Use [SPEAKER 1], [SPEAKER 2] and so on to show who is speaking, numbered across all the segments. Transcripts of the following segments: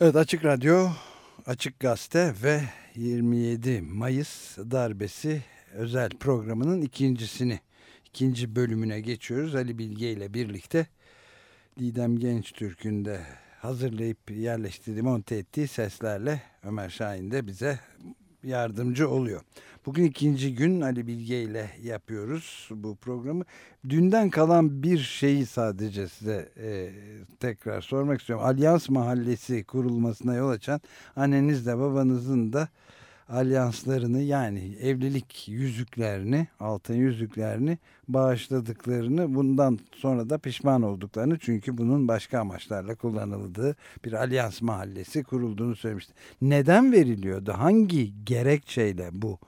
[SPEAKER 1] Evet Açık Radyo, Açık Gazete ve 27 Mayıs darbesi özel programının ikincisini, ikinci bölümüne geçiyoruz. Ali Bilge ile birlikte Didem Gençtürk'ün de hazırlayıp yerleştirdiği, monte ettiği seslerle Ömer Şahin de bize yardımcı oluyor. Bugün ikinci gün Ali Bilge ile yapıyoruz bu programı. Dünden kalan bir şeyi sadece size e, tekrar sormak istiyorum. Alyans Mahallesi kurulmasına yol açan annenizle babanızın da alyanslarını yani evlilik yüzüklerini, altın yüzüklerini bağışladıklarını bundan sonra da pişman olduklarını çünkü bunun başka amaçlarla kullanıldığı bir alyans mahallesi kurulduğunu söylemişti. Neden veriliyordu? Hangi gerekçeyle bu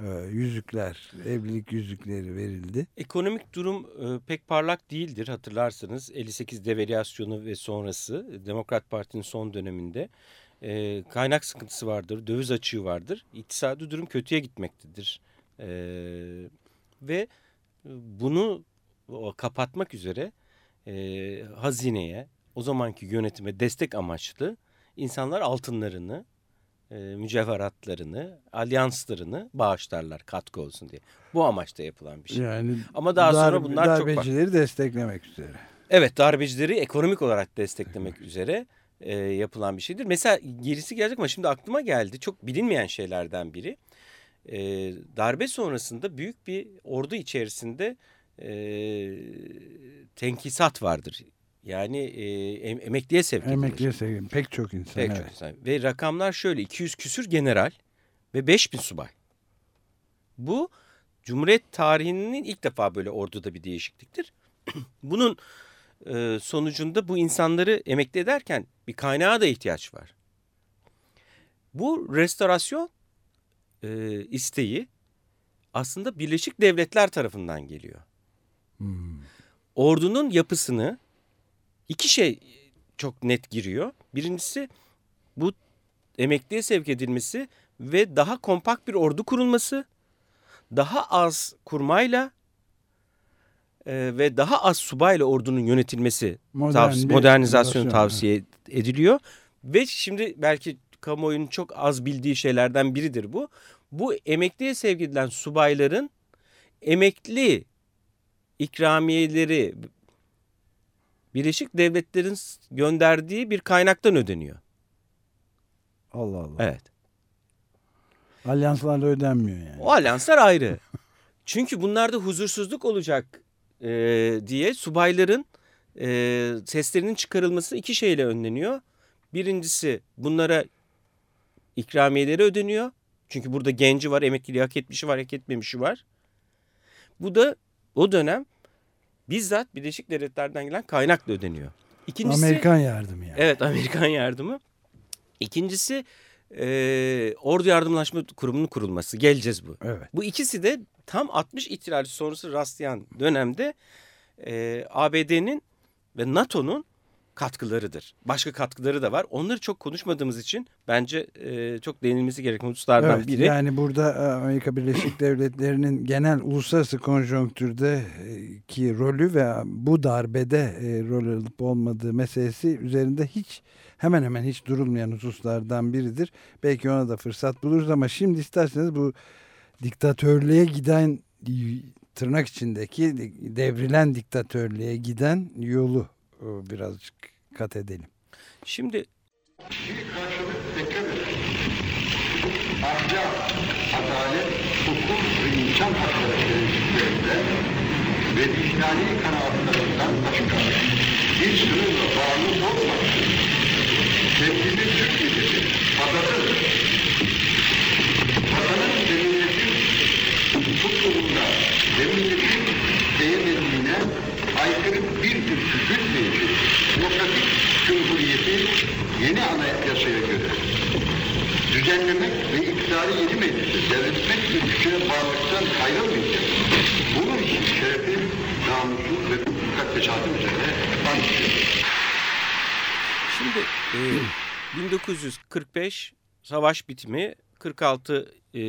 [SPEAKER 1] e, yüzükler, evlilik yüzükleri verildi?
[SPEAKER 2] Ekonomik durum e, pek parlak değildir hatırlarsınız. 58 devalüasyonu ve sonrası Demokrat Parti'nin son döneminde e, kaynak sıkıntısı vardır, döviz açığı vardır. İktisadi durum kötüye gitmektedir. E, ve bunu kapatmak üzere e, hazineye, o zamanki yönetime destek amaçlı insanlar altınlarını, e, mücevheratlarını, alyanslarını bağışlarlar katkı olsun diye. Bu amaçta yapılan bir şey. Yani Ama daha darbe, sonra bunlar
[SPEAKER 1] çok... Darbecileri desteklemek üzere.
[SPEAKER 2] Evet darbecileri ekonomik olarak desteklemek üzere e, yapılan bir şeydir. Mesela gerisi gelecek ama şimdi aklıma geldi. Çok bilinmeyen şeylerden biri. E, darbe sonrasında büyük bir ordu içerisinde e, tenkisat vardır. Yani e, em, emekliye sevk edilir.
[SPEAKER 1] Emekliye sevk Pek çok insan. Pek evet. çok insan.
[SPEAKER 2] Ve rakamlar şöyle 200 küsür general ve 5000 subay. Bu Cumhuriyet tarihinin ilk defa böyle orduda bir değişikliktir. Bunun e, sonucunda bu insanları emekli ederken bir kaynağa da ihtiyaç var. Bu restorasyon e, isteği aslında Birleşik Devletler tarafından geliyor. Hmm. Ordunun yapısını iki şey çok net giriyor. Birincisi bu emekliye sevk edilmesi ve daha kompakt bir ordu kurulması, daha az kurmayla e, ve daha az subayla ordunun yönetilmesi Modern tavsi modernizasyon tavsiye ediliyor. Ve şimdi belki kamuoyunun çok az bildiği şeylerden biridir bu. Bu emekliye sevk edilen subayların emekli ikramiyeleri Birleşik Devletler'in gönderdiği bir kaynaktan ödeniyor.
[SPEAKER 1] Allah Allah.
[SPEAKER 2] Evet.
[SPEAKER 1] Alyanslarla ödenmiyor yani.
[SPEAKER 2] O alyanslar ayrı. Çünkü bunlarda huzursuzluk olacak e, diye subayların e, seslerinin çıkarılması iki şeyle önleniyor. Birincisi bunlara ikramiyeleri ödeniyor. Çünkü burada genci var, emekliliği hak etmişi var, hak etmemişi var. Bu da o dönem bizzat Birleşik Devletler'den gelen kaynakla ödeniyor.
[SPEAKER 1] İkincisi, Amerikan yardımı yani.
[SPEAKER 2] Evet Amerikan yardımı. İkincisi e, Ordu Yardımlaşma Kurumu'nun kurulması. Geleceğiz bu.
[SPEAKER 1] Evet.
[SPEAKER 2] Bu ikisi de tam 60 ihtilali sonrası rastlayan dönemde e, ABD'nin ve NATO'nun katkılarıdır. Başka katkıları da var. Onları çok konuşmadığımız için bence e, çok değinilmesi gereken hususlardan evet, biri.
[SPEAKER 1] Yani burada e, Amerika Birleşik Devletleri'nin genel uluslararası konjonktürde ki rolü ve bu darbede e, rol alıp olmadığı meselesi üzerinde hiç hemen hemen hiç durulmayan hususlardan biridir. Belki ona da fırsat buluruz ama şimdi isterseniz bu diktatörlüğe giden tırnak içindeki devrilen diktatörlüğe giden yolu e, birazcık kat edelim.
[SPEAKER 2] Şimdi
[SPEAKER 3] karşılık. Ahlak, adalet, hukuk ve insan hakları prensiplerinde ve vicdani kanaatlarından başka bir sınırla bağlı olmaksın. Sevgili Türk milleti, vatanın, vatanın ve milletin tutulunda ve milletin değerlerine aykırı bir tür küçültmeyecek demokratik cumhuriyeti yeni anayasaya göre düzenlemek ve iktidarı yeni meclise devretmek ve güçüne bağlılıktan ayrılmayacak. Bunun için şerefi, namusu ve mukaddesatı üzerine anlaşılıyor.
[SPEAKER 2] Şimdi e, 1945 savaş bitimi 46 e,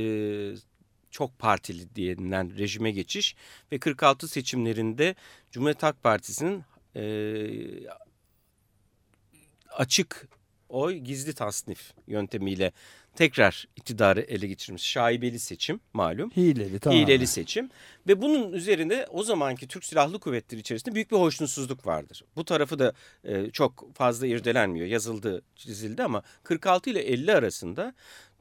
[SPEAKER 2] çok partili denilen rejime geçiş ve 46 seçimlerinde Cumhuriyet Halk Partisi'nin e, açık oy gizli tasnif yöntemiyle tekrar iktidarı ele geçirmiş şaibeli seçim malum.
[SPEAKER 1] Hileli tamam.
[SPEAKER 2] Hileli seçim ve bunun üzerinde o zamanki Türk Silahlı Kuvvetleri içerisinde büyük bir hoşnutsuzluk vardır. Bu tarafı da e, çok fazla irdelenmiyor. Yazıldı, çizildi ama 46 ile 50 arasında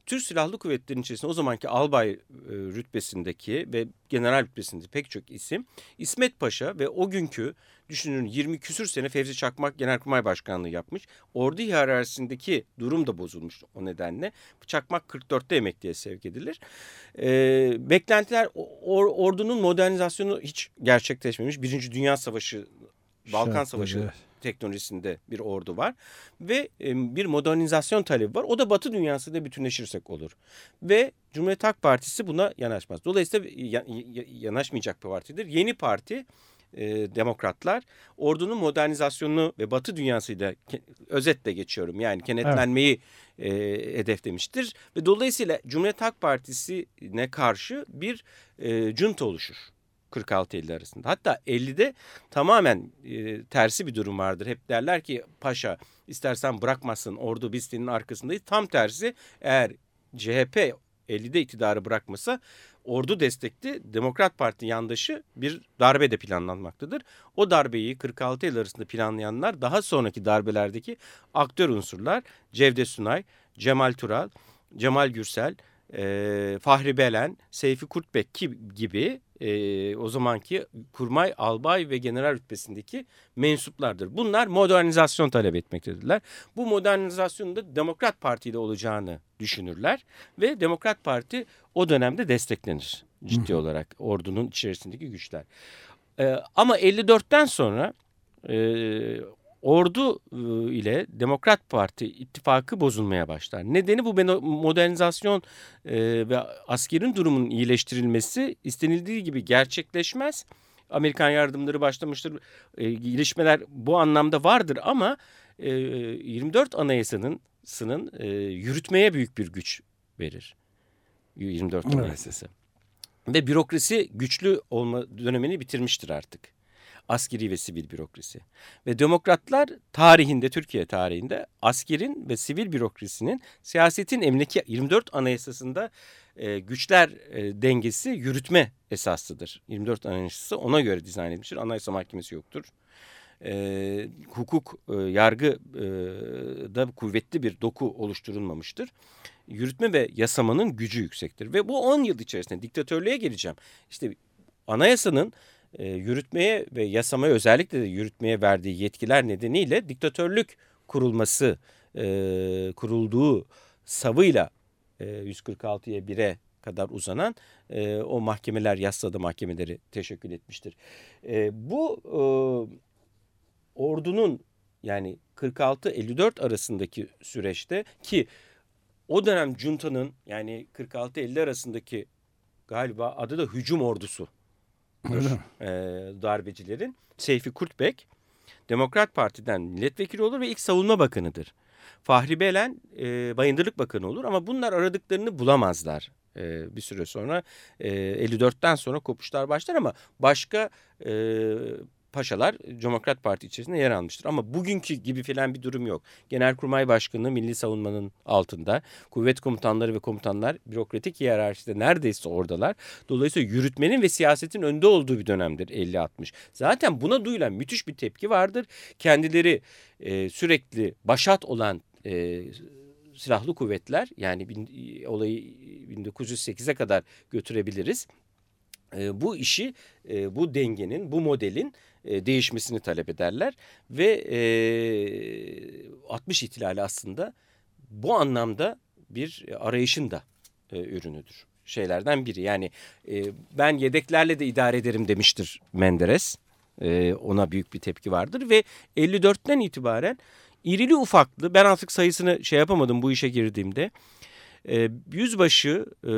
[SPEAKER 2] Türk Silahlı Kuvvetleri'nin içerisinde o zamanki albay e, rütbesindeki ve general rütbesindeki pek çok isim İsmet Paşa ve o günkü düşünün 20 küsür sene Fevzi Çakmak Genelkurmay Başkanlığı yapmış. Ordu hiyerarşisindeki durum da bozulmuş o nedenle. Çakmak 44'te emekliye sevk edilir. E, beklentiler or, ordunun modernizasyonu hiç gerçekleşmemiş. Birinci Dünya Savaşı Balkan
[SPEAKER 1] Şartları.
[SPEAKER 2] Savaşı teknolojisinde bir ordu var ve e, bir modernizasyon talebi var. O da Batı dünyasıyla bütünleşirsek olur. Ve Cumhuriyet Halk Partisi buna yanaşmaz. Dolayısıyla ya- yanaşmayacak bir partidir. Yeni parti e, demokratlar ordunun modernizasyonunu ve Batı dünyasıyla özetle geçiyorum. Yani kenetlenmeyi e, hedeflemiştir ve dolayısıyla Cumhuriyet Halk Partisi'ne karşı bir e, junta oluşur. 46-50 arasında. Hatta 50'de tamamen e, tersi bir durum vardır. Hep derler ki paşa istersen bırakmasın ordu biz senin arkasındayız. Tam tersi eğer CHP 50'de iktidarı bırakmasa ordu destekli Demokrat Parti yandaşı bir darbe de planlanmaktadır. O darbeyi 46 yıl arasında planlayanlar daha sonraki darbelerdeki aktör unsurlar Cevdet Sunay, Cemal Tural, Cemal Gürsel, e, Fahri Belen, Seyfi Kurtbek gibi e, o zamanki kurmay, albay ve general rütbesindeki mensuplardır. Bunlar modernizasyon talep etmektedirler. Bu modernizasyonun da Demokrat Parti ile olacağını düşünürler ve Demokrat Parti o dönemde desteklenir ciddi olarak ordunun içerisindeki güçler. E, ama 54'ten sonra e, ordu e, ile Demokrat Parti ittifakı bozulmaya başlar. Nedeni bu modernizasyon ve askerin durumunun iyileştirilmesi istenildiği gibi gerçekleşmez. Amerikan yardımları başlamıştır. Gelişmeler bu anlamda vardır ama e, 24 Anayasa'nın sının yürütmeye büyük bir güç verir. 24
[SPEAKER 1] Evet.
[SPEAKER 2] Anayasası. Ve bürokrasi güçlü olma dönemini bitirmiştir artık. Askeri ve sivil bürokrasi. Ve demokratlar tarihinde, Türkiye tarihinde askerin ve sivil bürokrasinin siyasetin emlaki 24 Anayasası'nda e, güçler e, dengesi yürütme esasıdır. 24 Anayasası ona göre dizayn edilmiştir. Anayasa Mahkemesi yoktur. E, hukuk, e, yargı e, da kuvvetli bir doku oluşturulmamıştır. Yürütme ve yasamanın gücü yüksektir. Ve bu 10 yıl içerisinde diktatörlüğe geleceğim. İşte anayasanın e, yürütmeye ve yasamaya özellikle de yürütmeye verdiği yetkiler nedeniyle diktatörlük kurulması e, kurulduğu savıyla e, 146'ya 1'e kadar uzanan e, o mahkemeler yassıda mahkemeleri teşekkül etmiştir. E, bu e, ordunun yani 46-54 arasındaki süreçte ki o dönem Cunta'nın yani 46-50 arasındaki galiba adı da hücum ordusu? E, darbecilerin Seyfi Kurtbek Demokrat Parti'den milletvekili olur ve ilk savunma bakanıdır. Fahri Belen e, bayındırlık bakanı olur ama bunlar aradıklarını bulamazlar. E, bir süre sonra e, 54'ten sonra kopuşlar başlar ama başka e, paşalar Demokrat Parti içerisinde yer almıştır. Ama bugünkü gibi filan bir durum yok. Genelkurmay Başkanı Milli Savunmanın altında. Kuvvet komutanları ve komutanlar bürokratik hiyerarşide neredeyse oradalar. Dolayısıyla yürütmenin ve siyasetin önde olduğu bir dönemdir 50-60. Zaten buna duyulan müthiş bir tepki vardır. Kendileri e, sürekli başat olan e, silahlı kuvvetler yani bin, olayı 1908'e kadar götürebiliriz. E, bu işi, e, bu dengenin, bu modelin e, değişmesini talep ederler ve e, 60 ihtilali aslında bu anlamda bir arayışın da e, ürünüdür. Şeylerden biri yani e, ben yedeklerle de idare ederim demiştir Menderes. E, ona büyük bir tepki vardır ve 54'ten itibaren irili ufaklı ben artık sayısını şey yapamadım bu işe girdiğimde e, yüzbaşı e,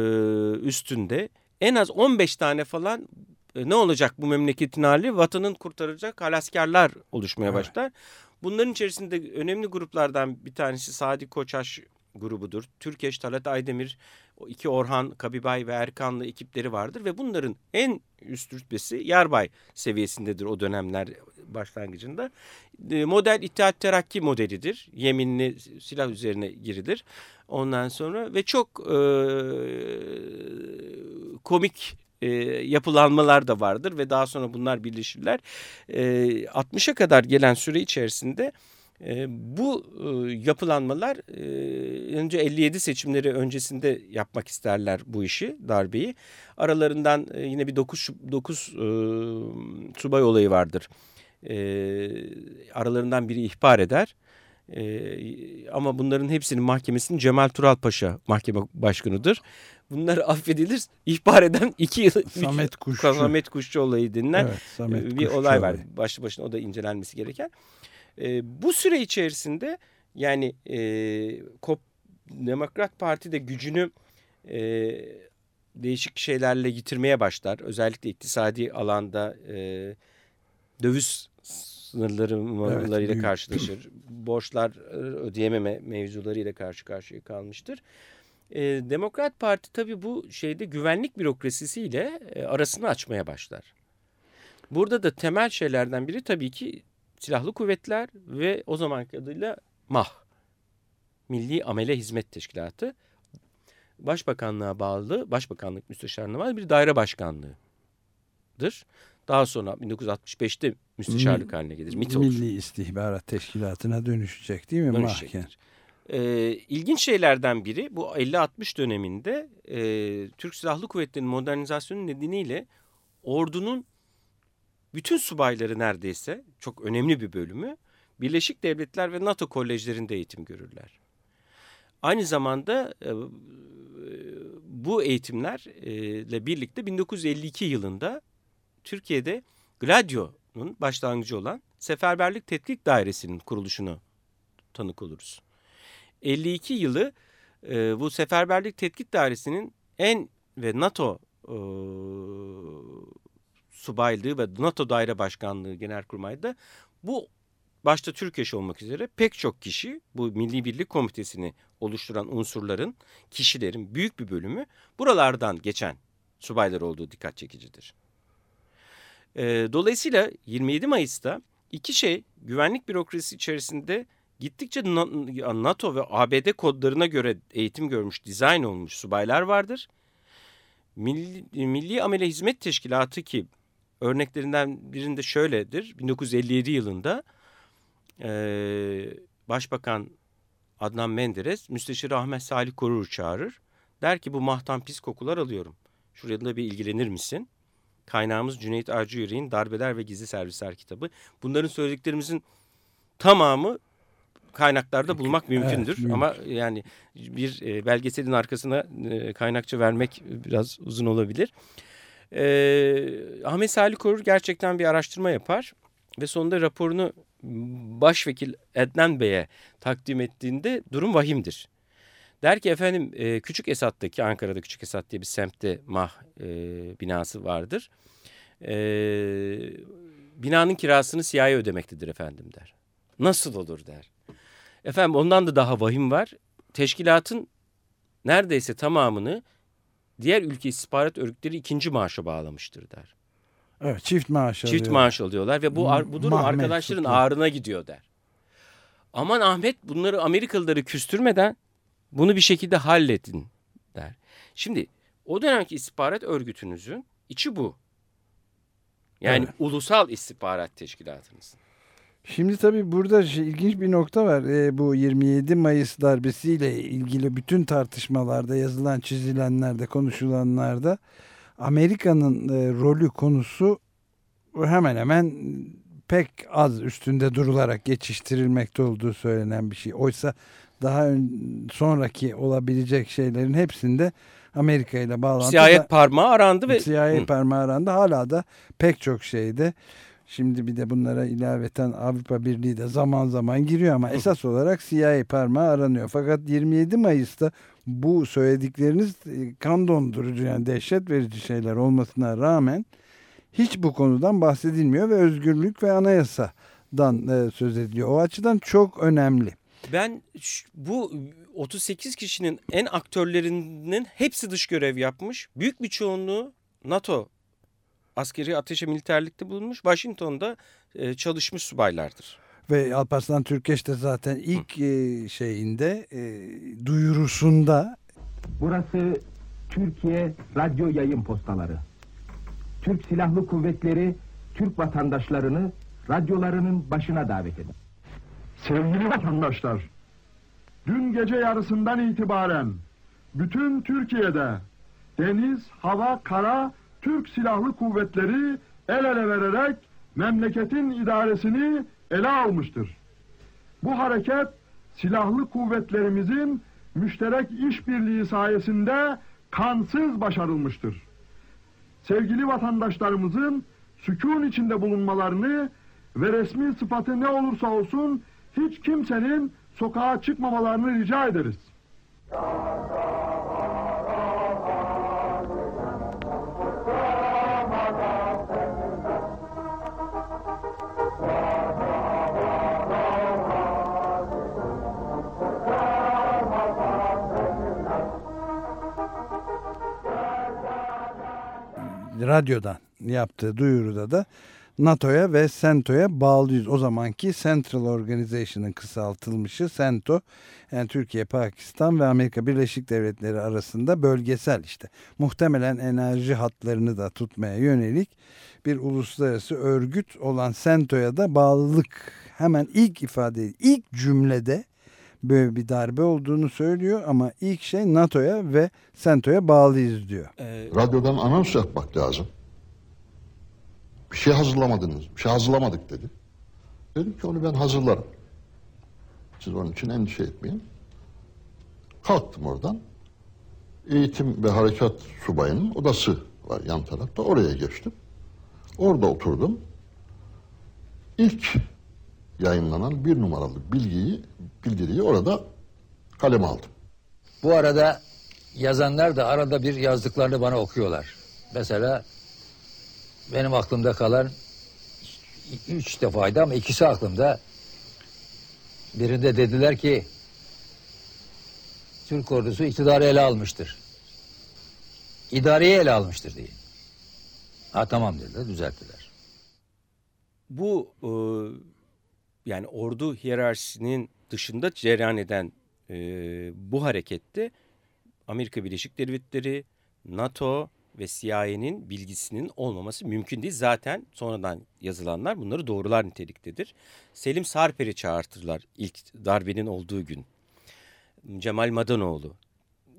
[SPEAKER 2] üstünde en az 15 tane falan e, ne olacak bu memleketin hali vatanın kurtaracak halaskarlar oluşmaya
[SPEAKER 1] Evet.
[SPEAKER 2] başlar. Bunların içerisinde önemli gruplardan bir tanesi Sadi Koçaş grubudur. Türkeş, Talat Aydemir, iki Orhan, Kabibay ve Erkanlı ekipleri vardır ve bunların en üst rütbesi yarbay seviyesindedir o dönemler başlangıcında. E, model İttihat Terakki modelidir. Yeminli silah üzerine girilir. Ondan sonra ve çok e, komik e, yapılanmalar da vardır ve daha sonra bunlar birleşirler. E, 60'a kadar gelen süre içerisinde e, bu e, yapılanmalar e, önce 57 seçimleri öncesinde yapmak isterler bu işi, darbeyi. Aralarından e, yine bir 9, 9 e, subay olayı vardır. E, aralarından biri ihbar eder. Ee, ama bunların hepsinin mahkemesinin Cemal Tural Paşa mahkeme başkanıdır. Bunlar affedilir. İhbar eden iki yıl.
[SPEAKER 1] Samet Kuşçu.
[SPEAKER 2] Samet Kuşçu olayı denilen
[SPEAKER 1] evet, Samet
[SPEAKER 2] bir
[SPEAKER 1] Kuşçu
[SPEAKER 2] olay var. Başlı başına o da incelenmesi gereken. E, bu süre içerisinde yani e, Kop, Demokrat Parti de gücünü e, değişik şeylerle yitirmeye başlar. Özellikle iktisadi alanda e, döviz sınırlarıyla evet, karşılaşır. Borçlar ödeyememe mevzularıyla karşı karşıya kalmıştır. E, Demokrat Parti tabii bu şeyde güvenlik bürokrasisiyle e, arasını açmaya başlar. Burada da temel şeylerden biri tabii ki silahlı kuvvetler ve o zamanki adıyla MAH. Milli Amele Hizmet Teşkilatı. Başbakanlığa bağlı, Başbakanlık Müsteşarlığına bağlı bir daire başkanlığıdır. Daha sonra 1965'te müsteşarlık haline gelir. MİT olur.
[SPEAKER 1] Milli İstihbarat Teşkilatı'na dönüşecek değil mi?
[SPEAKER 2] Dönüşecektir. Ee, ilginç şeylerden biri bu 50-60 döneminde e, Türk Silahlı Kuvvetleri'nin modernizasyonu nedeniyle ordunun bütün subayları neredeyse çok önemli bir bölümü Birleşik Devletler ve NATO kolejlerinde eğitim görürler. Aynı zamanda e, bu eğitimlerle birlikte 1952 yılında Türkiye'de Gladio'nun başlangıcı olan Seferberlik Tetkik Dairesi'nin kuruluşunu tanık oluruz. 52 yılı e, bu Seferberlik Tetkik Dairesi'nin en ve NATO e, subaylığı ve NATO Daire Başkanlığı Genelkurmay'da bu başta Türkeş olmak üzere pek çok kişi bu Milli Birlik Komitesi'ni oluşturan unsurların, kişilerin büyük bir bölümü buralardan geçen subaylar olduğu dikkat çekicidir. E, dolayısıyla 27 Mayıs'ta iki şey güvenlik bürokrasisi içerisinde gittikçe NATO ve ABD kodlarına göre eğitim görmüş, dizayn olmuş subaylar vardır. Milli, Milli Amele Hizmet Teşkilatı ki örneklerinden birinde şöyledir. 1957 yılında e, Başbakan Adnan Menderes Müsteşar Ahmet Salih Korur çağırır. Der ki bu mahtan pis kokular alıyorum. Şuraya da bir ilgilenir misin? Kaynağımız Cüneyt Arcı Yüreğin Darbeler ve Gizli Servisler kitabı. Bunların söylediklerimizin tamamı kaynaklarda bulmak mümkündür. Evet, Ama yani bir e, belgeselin arkasına e, kaynakça vermek biraz uzun olabilir. E, Ahmet Salih Korur gerçekten bir araştırma yapar ve sonunda raporunu Başvekil Ednan Bey'e takdim ettiğinde durum vahimdir. Der ki efendim e, Küçük Esat'taki Ankara'da Küçük Esat diye bir semtte mah e, binası vardır. E, binanın kirasını CIA ödemektedir efendim der. Nasıl olur der. Efendim ondan da daha vahim var. Teşkilatın neredeyse tamamını diğer ülke istihbarat örgütleri ikinci maaşa bağlamıştır der.
[SPEAKER 1] Evet çift maaş
[SPEAKER 2] alıyor. Çift maaş alıyorlar ve bu, bu durum Mahmet arkadaşların tutuyor. ağrına gidiyor der. Aman Ahmet bunları Amerikalıları küstürmeden bunu bir şekilde halledin der. Şimdi o dönemki istihbarat örgütünüzün içi bu. Yani evet. ulusal istihbarat teşkilatınız.
[SPEAKER 1] Şimdi tabii burada şey, ilginç bir nokta var. E, bu 27 Mayıs darbesiyle ilgili bütün tartışmalarda yazılan, çizilenlerde, konuşulanlarda Amerika'nın e, rolü konusu hemen hemen pek az üstünde durularak geçiştirilmekte olduğu söylenen bir şey. Oysa daha sonraki olabilecek şeylerin hepsinde Amerika ile bağlantılı.
[SPEAKER 2] Siyayet parmağı arandı ve...
[SPEAKER 1] Siyayet parmağı arandı. Hala da pek çok şeyde Şimdi bir de bunlara ilaveten Avrupa Birliği de zaman zaman giriyor ama esas olarak CIA parmağı aranıyor. Fakat 27 Mayıs'ta bu söyledikleriniz e, kan dondurucu yani dehşet verici şeyler olmasına rağmen hiç bu konudan bahsedilmiyor ve özgürlük ve anayasadan e, söz ediliyor. O açıdan çok önemli.
[SPEAKER 2] Ben bu 38 kişinin en aktörlerinin hepsi dış görev yapmış. Büyük bir çoğunluğu NATO askeri ateşe militerlikte bulunmuş. Washington'da e, çalışmış subaylardır.
[SPEAKER 1] Ve Alparslan Türkeş de zaten ilk e, şeyinde e, duyurusunda
[SPEAKER 4] Burası Türkiye Radyo Yayın Postaları. Türk Silahlı Kuvvetleri Türk vatandaşlarını radyolarının başına davet eder.
[SPEAKER 5] Sevgili vatandaşlar, dün gece yarısından itibaren bütün Türkiye'de deniz, hava, kara Türk Silahlı Kuvvetleri el ele vererek memleketin idaresini ele almıştır. Bu hareket silahlı kuvvetlerimizin müşterek işbirliği sayesinde kansız başarılmıştır. Sevgili vatandaşlarımızın sükun içinde bulunmalarını ve resmi sıfatı ne olursa olsun hiç kimsenin sokağa çıkmamalarını rica ederiz.
[SPEAKER 1] radyodan yaptığı duyuruda da NATO'ya ve CENTO'ya bağlıyız. O zamanki Central Organization'ın kısaltılmışı CENTO yani Türkiye, Pakistan ve Amerika Birleşik Devletleri arasında bölgesel işte muhtemelen enerji hatlarını da tutmaya yönelik bir uluslararası örgüt olan CENTO'ya da bağlılık hemen ilk ifade ilk cümlede böyle bir darbe olduğunu söylüyor ama ilk şey NATO'ya ve CENTO'ya bağlıyız diyor.
[SPEAKER 6] Ee, Radyodan anons yapmak lazım. Bir şey hazırlamadınız, bir şey hazırlamadık dedi. Dedim ki onu ben hazırlarım. Siz onun için endişe etmeyin. Kalktım oradan. Eğitim ve Harekat Subayı'nın odası var yan tarafta. Oraya geçtim. Orada oturdum. İlk yayınlanan bir numaralı bilgiyi, bildiriyi orada kaleme aldım.
[SPEAKER 7] Bu arada yazanlar da arada bir yazdıklarını bana okuyorlar. Mesela benim aklımda kalan üç defaydı ama ikisi aklımda. Birinde dediler ki Türk ordusu iktidarı ele almıştır. İdareyi ele almıştır diye. Ha tamam dediler, düzelttiler.
[SPEAKER 2] Bu e, yani ordu hiyerarşisinin dışında cereyan eden e, bu harekette Amerika Birleşik Devletleri, NATO ve CIA'nin bilgisinin olmaması mümkün değil. Zaten sonradan yazılanlar bunları doğrular niteliktedir. Selim Sarper'i çağırtırlar ilk darbenin olduğu gün. Cemal Madanoğlu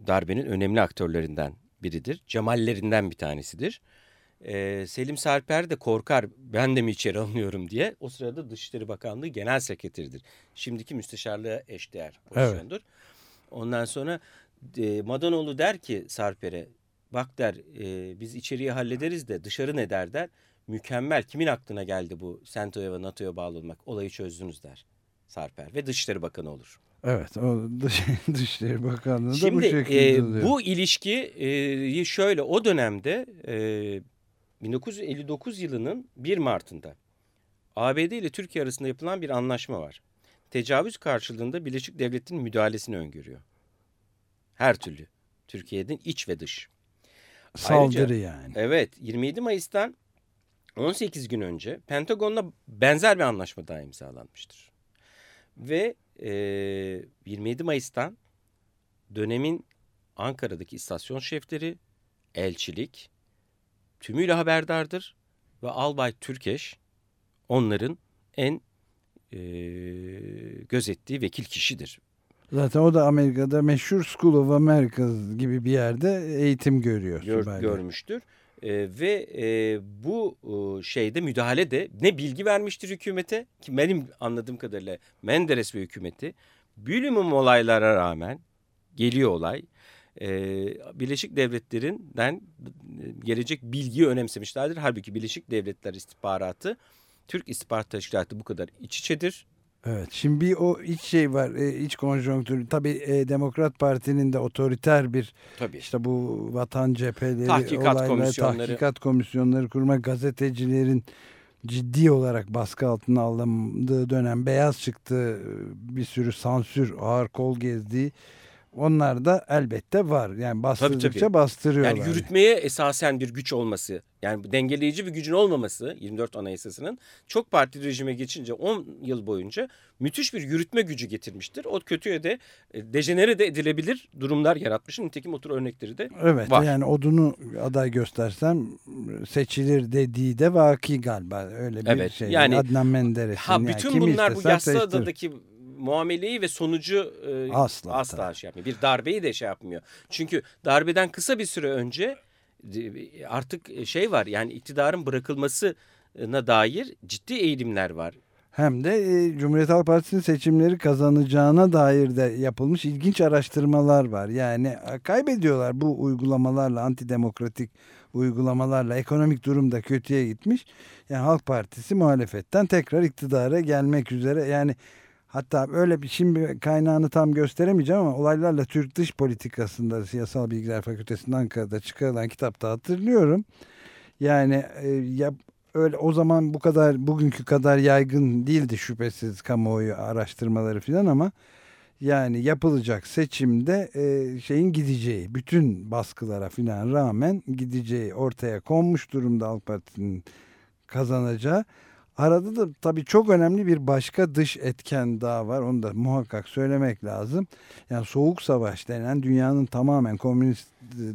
[SPEAKER 2] darbenin önemli aktörlerinden biridir. Cemallerinden bir tanesidir. Ee, Selim Sarper de korkar ben de mi içeri alınıyorum diye. O sırada Dışişleri Bakanlığı Genel Sekreteridir. Şimdiki müsteşarlığa eşdeğer pozisyondur. Evet. Ondan sonra e, Madanoğlu der ki Sarper'e bak der e, biz içeriği hallederiz de dışarı ne der der. Mükemmel kimin aklına geldi bu Sento'ya ve NATO'ya bağlı olmak olayı çözdünüz der Sarper ve Dışişleri Bakanı olur.
[SPEAKER 1] Evet o dış, Dışişleri Bakanlığı da
[SPEAKER 2] Şimdi,
[SPEAKER 1] bu şekilde
[SPEAKER 2] e, Bu ilişki e, şöyle o dönemde e, 1959 yılının 1 Mart'ında ABD ile Türkiye arasında yapılan bir anlaşma var. Tecavüz karşılığında Birleşik Devlet'in müdahalesini öngörüyor. Her türlü. Türkiye'nin iç ve dış.
[SPEAKER 1] Saldırı Ayrıca, yani.
[SPEAKER 2] Evet 27 Mayıs'tan 18 gün önce Pentagon'la benzer bir anlaşma daha imzalanmıştır. Ve e, 27 Mayıs'tan dönemin Ankara'daki istasyon şefleri, elçilik tümüyle haberdardır ve Albay Türkeş onların en e, gözettiği vekil kişidir.
[SPEAKER 1] Zaten o da Amerika'da meşhur School of America gibi bir yerde eğitim görüyor.
[SPEAKER 2] Gör, görmüştür. E, ve e, bu e, şeyde müdahale de ne bilgi vermiştir hükümete ki benim anladığım kadarıyla Menderes ve hükümeti bilumum olaylara rağmen geliyor olay. E, Birleşik Devletleri'nden gelecek bilgiyi önemsemişlerdir. Halbuki Birleşik Devletler istihbaratı Türk istihbarat teşkilatı bu kadar iç içedir
[SPEAKER 1] Evet şimdi bir o iç şey var e, iç konjonktür tabi e, Demokrat Parti'nin de otoriter bir Tabii. işte bu vatan cepheleri
[SPEAKER 2] tahkikat
[SPEAKER 1] olaylar,
[SPEAKER 2] komisyonları.
[SPEAKER 1] tahkikat komisyonları kurma gazetecilerin ciddi olarak baskı altına alındığı dönem beyaz çıktı bir sürü sansür ağır kol gezdiği onlar da elbette var. Yani bastırdıkça
[SPEAKER 2] Tabii, tabii.
[SPEAKER 1] bastırıyorlar.
[SPEAKER 2] Yani yürütmeye esasen bir güç olması, yani dengeleyici bir gücün olmaması 24 Anayasası'nın çok partili rejime geçince 10 yıl boyunca müthiş bir yürütme gücü getirmiştir. O kötüye de e, dejenere de edilebilir durumlar yaratmışın. Nitekim otur örnekleri de
[SPEAKER 1] Evet
[SPEAKER 2] var.
[SPEAKER 1] yani odunu aday göstersem seçilir dediği de vaki galiba öyle bir
[SPEAKER 2] Evet,
[SPEAKER 1] şey.
[SPEAKER 2] yani-
[SPEAKER 1] Adnan Menderes'in.
[SPEAKER 2] Ha
[SPEAKER 1] yani
[SPEAKER 2] bütün
[SPEAKER 1] kimi
[SPEAKER 2] bunlar bu yassı adadaki muameleyi ve sonucu e,
[SPEAKER 1] Asla,
[SPEAKER 2] asla
[SPEAKER 1] tabii.
[SPEAKER 2] şey yapmıyor. Bir darbeyi de şey yapmıyor. Çünkü darbeden kısa bir süre önce e, artık şey var yani iktidarın bırakılmasına dair ciddi eğilimler var.
[SPEAKER 1] Hem de e, Cumhuriyet Halk Partisi'nin seçimleri kazanacağına dair de yapılmış ilginç araştırmalar var. Yani e, kaybediyorlar bu uygulamalarla, antidemokratik uygulamalarla ekonomik durum da kötüye gitmiş. Yani Halk Partisi muhalefetten tekrar iktidara gelmek üzere. Yani hatta öyle bir şimdi kaynağını tam gösteremeyeceğim ama olaylarla Türk dış politikasında Siyasal Bilgiler Fakültesi'nin Ankara'da çıkarılan kitapta hatırlıyorum. Yani e, yap, öyle o zaman bu kadar bugünkü kadar yaygın değildi şüphesiz kamuoyu araştırmaları filan ama yani yapılacak seçimde e, şeyin gideceği bütün baskılara filan rağmen gideceği ortaya konmuş durumda Halk Partisi'nin kazanacağı. Arada da tabii çok önemli bir başka dış etken daha var. Onu da muhakkak söylemek lazım. Yani Soğuk Savaş denen dünyanın tamamen komünist e,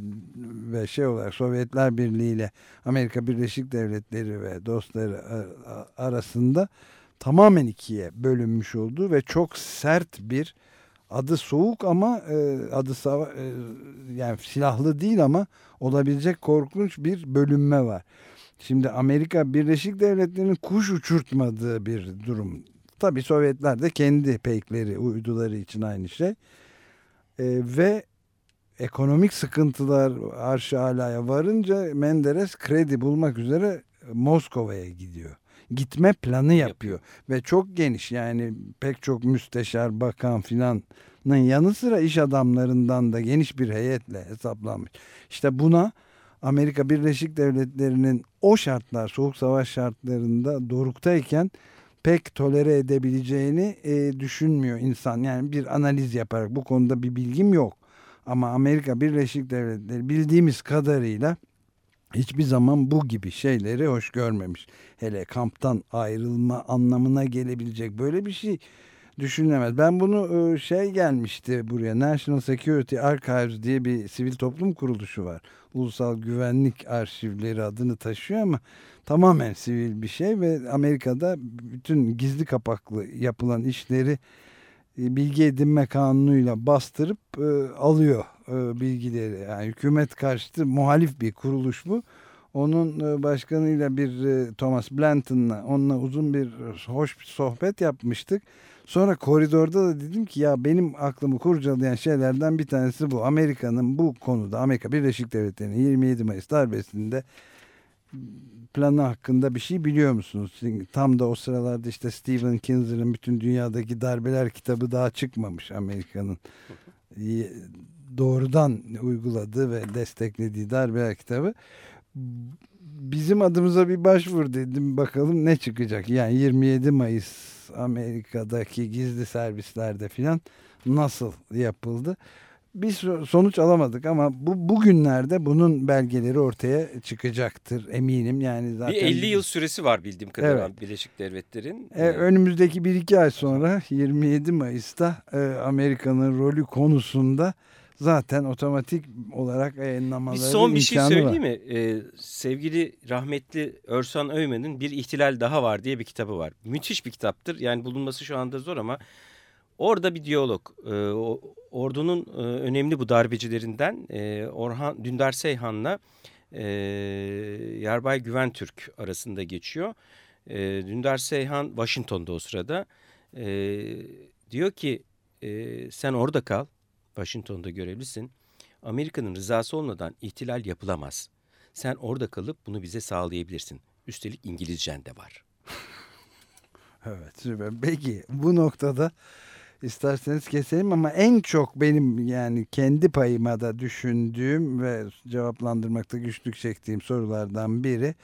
[SPEAKER 1] ve şey olarak Sovyetler Birliği ile Amerika Birleşik Devletleri ve dostları a- arasında tamamen ikiye bölünmüş olduğu ve çok sert bir adı soğuk ama e, adı sava, e, yani silahlı değil ama olabilecek korkunç bir bölünme var. Şimdi Amerika Birleşik Devletleri'nin kuş uçurtmadığı bir durum. Tabii Sovyetler de kendi peykleri, uyduları için aynı şey. E, ve ekonomik sıkıntılar arşı alaya varınca Menderes kredi bulmak üzere Moskova'ya gidiyor. Gitme planı yapıyor ve çok geniş yani pek çok müsteşar, bakan filanın yanı sıra iş adamlarından da geniş bir heyetle hesaplanmış. İşte buna Amerika Birleşik Devletleri'nin o şartlar, soğuk savaş şartlarında doruktayken pek tolere edebileceğini e, düşünmüyor insan. Yani bir analiz yaparak bu konuda bir bilgim yok. Ama Amerika Birleşik Devletleri bildiğimiz kadarıyla hiçbir zaman bu gibi şeyleri hoş görmemiş. Hele kamptan ayrılma anlamına gelebilecek böyle bir şey düşünülemez. Ben bunu e, şey gelmişti buraya National Security Archives diye bir sivil toplum kuruluşu var. Ulusal Güvenlik Arşivleri adını taşıyor ama tamamen sivil bir şey ve Amerika'da bütün gizli kapaklı yapılan işleri e, bilgi edinme kanunuyla bastırıp e, alıyor bilgileri. Yani hükümet karşıtı muhalif bir kuruluş bu. Onun başkanıyla bir Thomas Blanton'la onunla uzun bir hoş bir sohbet yapmıştık. Sonra koridorda da dedim ki ya benim aklımı kurcalayan şeylerden bir tanesi bu. Amerika'nın bu konuda Amerika Birleşik Devletleri'nin 27 Mayıs darbesinde planı hakkında bir şey biliyor musunuz? Tam da o sıralarda işte Stephen Kinzer'ın bütün dünyadaki darbeler kitabı daha çıkmamış Amerika'nın doğrudan uyguladığı ve desteklediği darbeler kitabı. Bizim adımıza bir başvur dedim bakalım ne çıkacak. Yani 27 Mayıs Amerika'daki gizli servislerde filan nasıl yapıldı? Bir sonuç alamadık ama bu bugünlerde bunun belgeleri ortaya çıkacaktır eminim. Yani zaten
[SPEAKER 2] bir 50 yıl süresi var bildiğim kadarıyla
[SPEAKER 1] Evet.
[SPEAKER 2] Birleşik Devletler'in.
[SPEAKER 1] e, önümüzdeki 1-2 ay sonra 27 Mayıs'ta e, Amerika'nın rolü konusunda zaten otomatik olarak yayınlamaları
[SPEAKER 2] Bir son bir şey söyleyeyim
[SPEAKER 1] var.
[SPEAKER 2] mi? Ee, sevgili rahmetli Örsan Öymen'in Bir İhtilal Daha Var diye bir kitabı var. Müthiş bir kitaptır. Yani bulunması şu anda zor ama orada bir diyalog. Ee, o- ordunun e, önemli bu darbecilerinden e, Orhan Dündar Seyhan'la e, Yarbay Güven Türk arasında geçiyor. E, Dündar Seyhan Washington'da o sırada. E, diyor ki e, sen orada kal. Washington'da görevlisin. Amerika'nın rızası olmadan ihtilal yapılamaz. Sen orada kalıp bunu bize sağlayabilirsin. Üstelik İngilizcen de var.
[SPEAKER 1] Evet süper. Peki bu noktada isterseniz keselim ama en çok benim yani kendi payıma da düşündüğüm ve cevaplandırmakta güçlük çektiğim sorulardan biri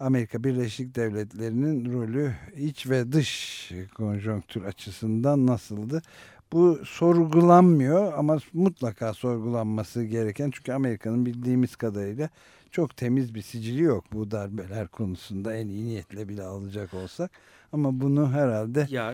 [SPEAKER 1] Amerika Birleşik Devletleri'nin rolü iç ve dış konjonktür açısından nasıldı? Bu sorgulanmıyor ama mutlaka sorgulanması gereken çünkü Amerika'nın bildiğimiz kadarıyla çok temiz bir sicili yok bu darbeler konusunda en iyi niyetle bile alacak olsak. Ama bunu herhalde
[SPEAKER 2] Ya